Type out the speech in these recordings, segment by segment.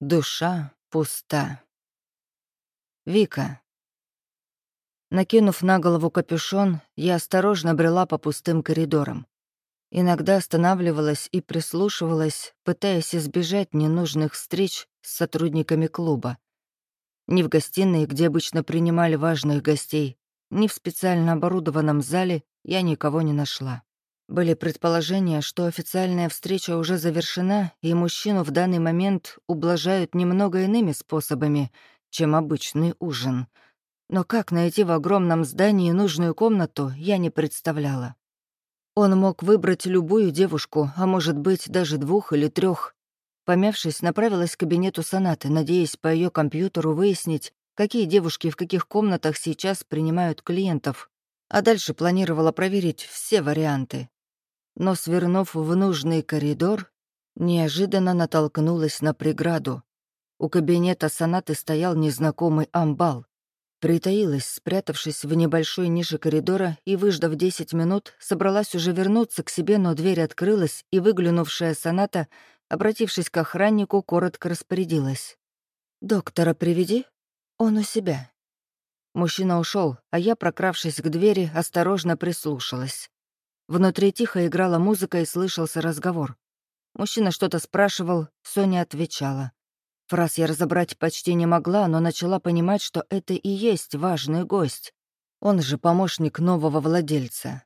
душа пуста. Вика. Накинув на голову капюшон, я осторожно брела по пустым коридорам. Иногда останавливалась и прислушивалась, пытаясь избежать ненужных встреч с сотрудниками клуба. Ни в гостиной, где обычно принимали важных гостей, ни в специально оборудованном зале я никого не нашла. Были предположения, что официальная встреча уже завершена, и мужчину в данный момент ублажают немного иными способами, чем обычный ужин. Но как найти в огромном здании нужную комнату, я не представляла. Он мог выбрать любую девушку, а может быть, даже двух или трех. Помявшись, направилась к кабинету сонаты, надеясь по ее компьютеру выяснить, какие девушки в каких комнатах сейчас принимают клиентов. А дальше планировала проверить все варианты но, свернув в нужный коридор, неожиданно натолкнулась на преграду. У кабинета сонаты стоял незнакомый амбал. Притаилась, спрятавшись в небольшой нише коридора, и, выждав 10 минут, собралась уже вернуться к себе, но дверь открылась, и выглянувшая соната, обратившись к охраннику, коротко распорядилась. «Доктора приведи, он у себя». Мужчина ушел, а я, прокравшись к двери, осторожно прислушалась. Внутри тихо играла музыка и слышался разговор. Мужчина что-то спрашивал, Соня отвечала. Фраз я разобрать почти не могла, но начала понимать, что это и есть важный гость. Он же помощник нового владельца.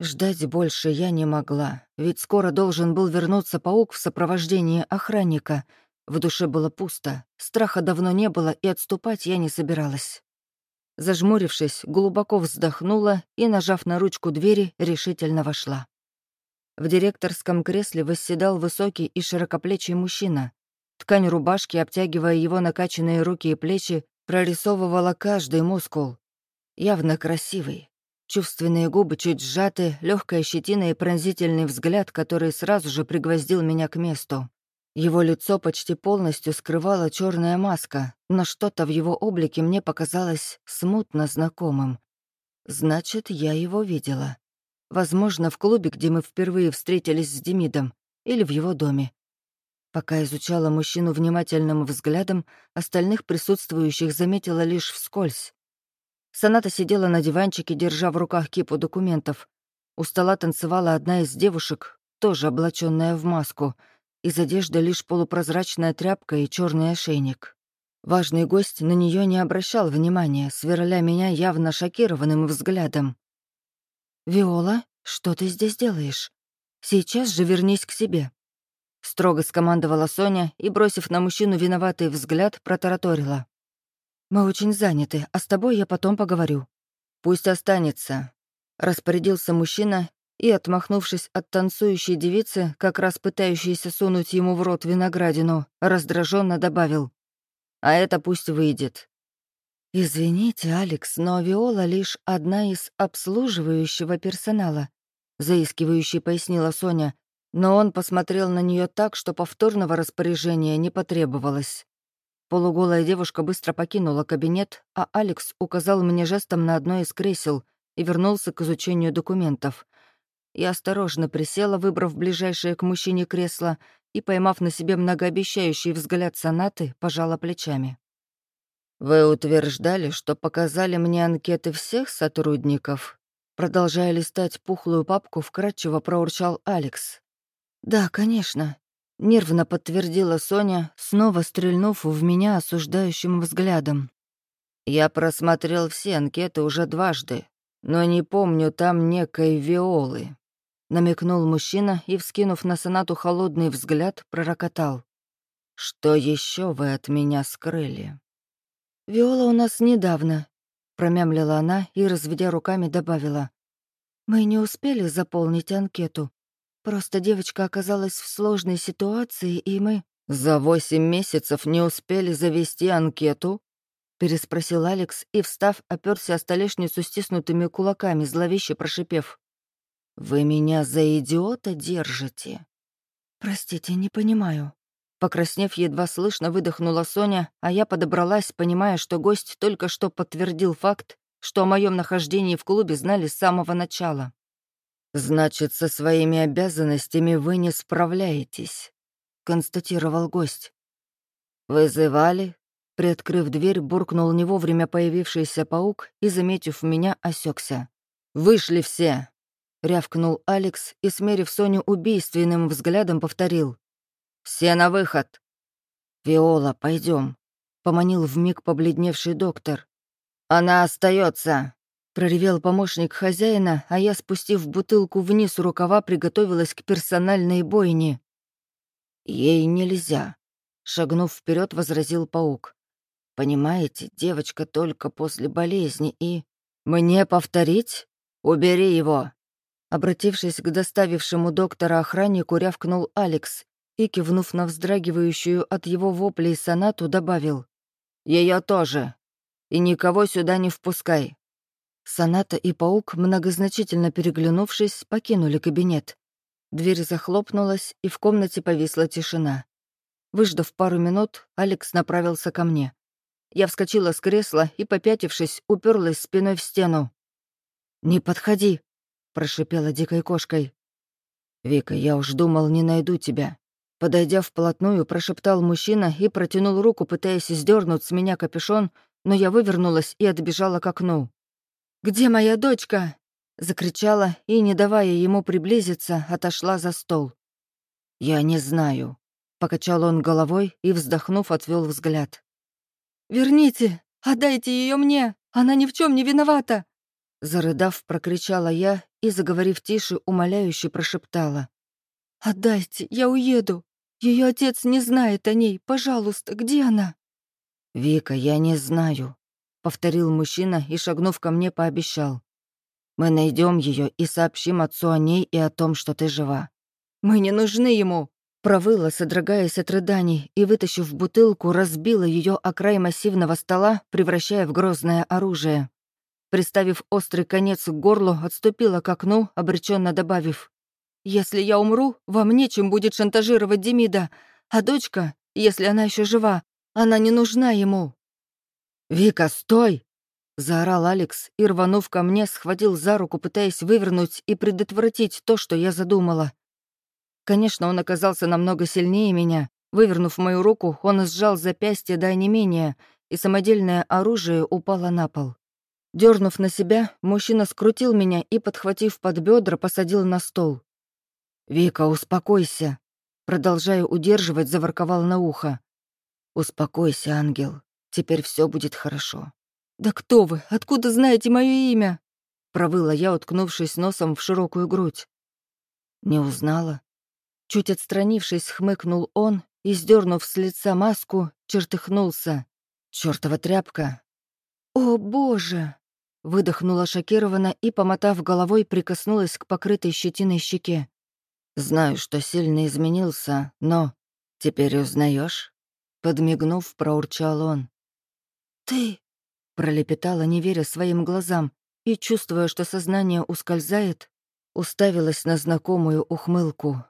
Ждать больше я не могла, ведь скоро должен был вернуться паук в сопровождении охранника. В душе было пусто, страха давно не было, и отступать я не собиралась. Зажмурившись, глубоко вздохнула и, нажав на ручку двери, решительно вошла. В директорском кресле восседал высокий и широкоплечий мужчина. Ткань рубашки, обтягивая его накачанные руки и плечи, прорисовывала каждый мускул. Явно красивый. Чувственные губы чуть сжаты, легкая щетина и пронзительный взгляд, который сразу же пригвоздил меня к месту. Его лицо почти полностью скрывала черная маска, но что-то в его облике мне показалось смутно знакомым. Значит, я его видела. Возможно, в клубе, где мы впервые встретились с Демидом, или в его доме. Пока изучала мужчину внимательным взглядом, остальных присутствующих заметила лишь вскользь. Соната сидела на диванчике, держа в руках кипу документов. У стола танцевала одна из девушек, тоже облаченная в маску — из одежды лишь полупрозрачная тряпка и черный ошейник. Важный гость на нее не обращал внимания, сверля меня явно шокированным взглядом. «Виола, что ты здесь делаешь? Сейчас же вернись к себе», — строго скомандовала Соня и, бросив на мужчину виноватый взгляд, протараторила. «Мы очень заняты, а с тобой я потом поговорю». «Пусть останется», — распорядился мужчина и, отмахнувшись от танцующей девицы, как раз пытающейся сунуть ему в рот виноградину, раздраженно добавил. «А это пусть выйдет». «Извините, Алекс, но Виола лишь одна из обслуживающего персонала», заискивающе пояснила Соня, но он посмотрел на нее так, что повторного распоряжения не потребовалось. Полуголая девушка быстро покинула кабинет, а Алекс указал мне жестом на одно из кресел и вернулся к изучению документов. Я осторожно присела, выбрав ближайшее к мужчине кресло, и, поймав на себе многообещающий взгляд сонаты, пожала плечами. «Вы утверждали, что показали мне анкеты всех сотрудников?» Продолжая листать пухлую папку, вкратчиво проурчал Алекс. «Да, конечно», — нервно подтвердила Соня, снова стрельнув в меня осуждающим взглядом. «Я просмотрел все анкеты уже дважды, но не помню там некой Виолы намекнул мужчина и, вскинув на сонату холодный взгляд, пророкотал. «Что еще вы от меня скрыли?» «Виола у нас недавно», — промямлила она и, разведя руками, добавила. «Мы не успели заполнить анкету. Просто девочка оказалась в сложной ситуации, и мы...» «За восемь месяцев не успели завести анкету?» — переспросил Алекс и, встав, оперся о столешницу стиснутыми кулаками, зловеще прошипев. «Вы меня за идиота держите?» «Простите, не понимаю». Покраснев, едва слышно выдохнула Соня, а я подобралась, понимая, что гость только что подтвердил факт, что о моем нахождении в клубе знали с самого начала. «Значит, со своими обязанностями вы не справляетесь», — констатировал гость. «Вызывали?» Приоткрыв дверь, буркнул не вовремя появившийся паук и, заметив меня, осекся. «Вышли все!» — рявкнул Алекс и, смерив Соню убийственным взглядом, повторил. «Все на выход!» «Виола, пойдем, поманил вмиг побледневший доктор. «Она остается, проревел помощник хозяина, а я, спустив бутылку вниз рукава, приготовилась к персональной бойне. «Ей нельзя», — шагнув вперед, возразил паук. «Понимаете, девочка только после болезни и...» «Мне повторить? Убери его!» Обратившись к доставившему доктора охраннику, рявкнул Алекс и, кивнув на вздрагивающую от его воплей сонату, добавил. Ее тоже. И никого сюда не впускай». Соната и паук, многозначительно переглянувшись, покинули кабинет. Дверь захлопнулась, и в комнате повисла тишина. Выждав пару минут, Алекс направился ко мне. Я вскочила с кресла и, попятившись, уперлась спиной в стену. «Не подходи!» — прошипела дикой кошкой. «Вика, я уж думал, не найду тебя». Подойдя вплотную, прошептал мужчина и протянул руку, пытаясь сдернуть с меня капюшон, но я вывернулась и отбежала к окну. «Где моя дочка?» Закричала и, не давая ему приблизиться, отошла за стол. «Я не знаю», — покачал он головой и, вздохнув, отвел взгляд. «Верните! Отдайте ее мне! Она ни в чем не виновата!» Зарыдав, прокричала я и, заговорив тише, умоляюще прошептала. «Отдайте, я уеду! Ее отец не знает о ней! Пожалуйста, где она?» «Вика, я не знаю», — повторил мужчина и, шагнув ко мне, пообещал. Мы найдем ее и сообщим отцу о ней и о том, что ты жива». «Мы не нужны ему!» Провыла, содрогаясь от рыданий, и, вытащив бутылку, разбила ее о край массивного стола, превращая в грозное оружие. Приставив острый конец к горлу, отступила к окну, обреченно добавив. «Если я умру, вам нечем будет шантажировать Демида, а дочка, если она еще жива, она не нужна ему». «Вика, стой!» Заорал Алекс и, рванув ко мне, схватил за руку, пытаясь вывернуть и предотвратить то, что я задумала. Конечно, он оказался намного сильнее меня. Вывернув мою руку, он сжал запястье до онемения, и самодельное оружие упало на пол. Дернув на себя, мужчина скрутил меня и, подхватив под бедра, посадил на стол. «Вика, успокойся!» Продолжая удерживать, заворковал на ухо. «Успокойся, ангел. Теперь все будет хорошо. «Да кто вы? Откуда знаете мое имя?» Провыла я, уткнувшись носом в широкую грудь. Не узнала. Чуть отстранившись, хмыкнул он и, сдернув с лица маску, чертыхнулся. Чёртова тряпка. «О, боже!» Выдохнула шокированно и, помотав головой, прикоснулась к покрытой щетиной щеке. «Знаю, что сильно изменился, но... Теперь узнаешь? Подмигнув, проурчал он. «Ты...» Пролепетала, не веря своим глазам, и, чувствуя, что сознание ускользает, уставилась на знакомую ухмылку.